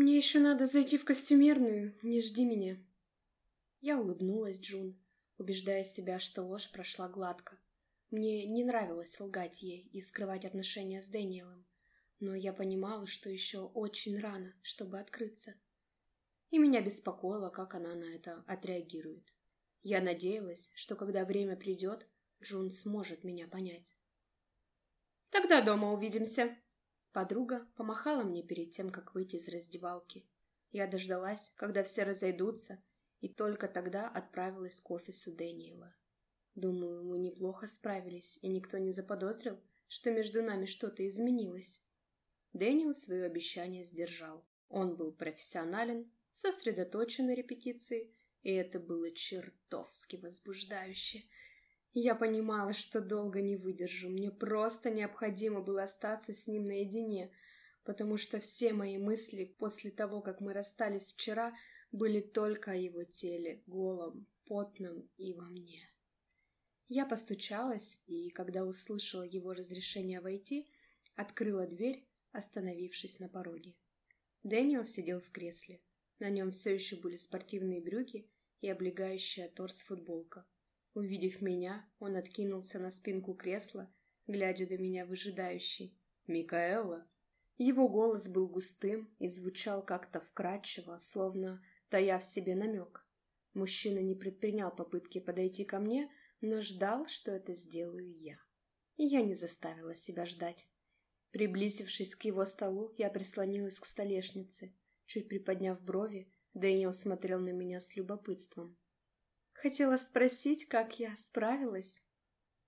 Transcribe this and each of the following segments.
Мне еще надо зайти в костюмерную, не жди меня. Я улыбнулась Джун, убеждая себя, что ложь прошла гладко. Мне не нравилось лгать ей и скрывать отношения с Дэниелом, но я понимала, что еще очень рано, чтобы открыться. И меня беспокоило, как она на это отреагирует. Я надеялась, что когда время придет, Джун сможет меня понять. «Тогда дома увидимся!» Подруга помахала мне перед тем, как выйти из раздевалки. Я дождалась, когда все разойдутся, и только тогда отправилась к офису Дэниела. Думаю, мы неплохо справились, и никто не заподозрил, что между нами что-то изменилось. Дэниел свое обещание сдержал. Он был профессионален, сосредоточен на репетиции, и это было чертовски возбуждающе. Я понимала, что долго не выдержу, мне просто необходимо было остаться с ним наедине, потому что все мои мысли после того, как мы расстались вчера, были только о его теле, голом, потном и во мне. Я постучалась, и, когда услышала его разрешение войти, открыла дверь, остановившись на пороге. Дэниел сидел в кресле. На нем все еще были спортивные брюки и облегающая торс футболка. Увидев меня, он откинулся на спинку кресла, глядя до меня выжидающий. «Микаэла?» Его голос был густым и звучал как-то вкрадчиво, словно тая в себе намек. Мужчина не предпринял попытки подойти ко мне, но ждал, что это сделаю я. И я не заставила себя ждать. Приблизившись к его столу, я прислонилась к столешнице. Чуть приподняв брови, Дэниел смотрел на меня с любопытством. Хотела спросить, как я справилась.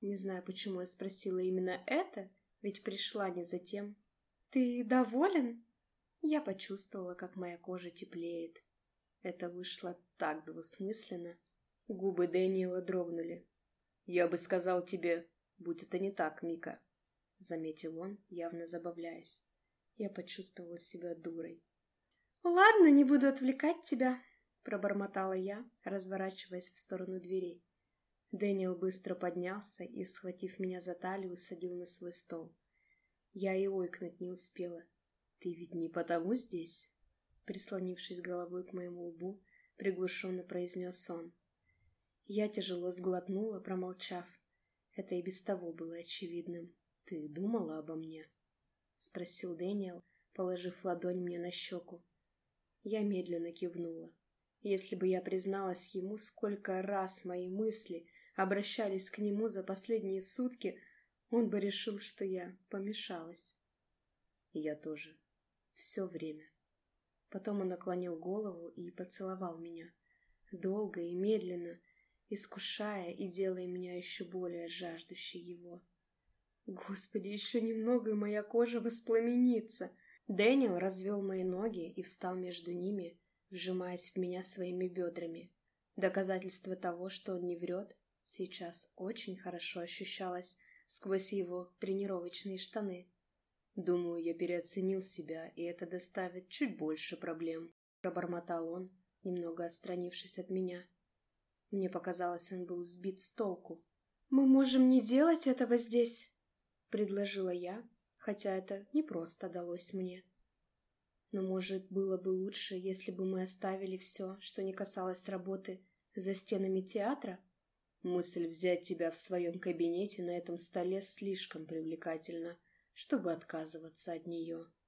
Не знаю, почему я спросила именно это, ведь пришла не за тем. «Ты доволен?» Я почувствовала, как моя кожа теплеет. Это вышло так двусмысленно. Губы Дэниела дрогнули. «Я бы сказал тебе, будь это не так, Мика», — заметил он, явно забавляясь. Я почувствовала себя дурой. «Ладно, не буду отвлекать тебя», пробормотала я, разворачиваясь в сторону двери. Дэниел быстро поднялся и, схватив меня за талию, садил на свой стол. Я и ойкнуть не успела. «Ты ведь не потому здесь?» Прислонившись головой к моему лбу, приглушенно произнес он. Я тяжело сглотнула, промолчав. Это и без того было очевидным. «Ты думала обо мне?» — спросил Дэниел, положив ладонь мне на щеку. Я медленно кивнула. Если бы я призналась ему, сколько раз мои мысли обращались к нему за последние сутки, он бы решил, что я помешалась. я тоже. Все время. Потом он наклонил голову и поцеловал меня. Долго и медленно, искушая и делая меня еще более жаждущей его. Господи, еще немного, и моя кожа воспламенится. Дэниел развел мои ноги и встал между ними, вжимаясь в меня своими бедрами. Доказательство того, что он не врет, сейчас очень хорошо ощущалось сквозь его тренировочные штаны. «Думаю, я переоценил себя, и это доставит чуть больше проблем», — пробормотал он, немного отстранившись от меня. Мне показалось, он был сбит с толку. «Мы можем не делать этого здесь», — предложила я, хотя это не просто далось мне. Но, может, было бы лучше, если бы мы оставили все, что не касалось работы, за стенами театра? Мысль взять тебя в своем кабинете на этом столе слишком привлекательна, чтобы отказываться от нее.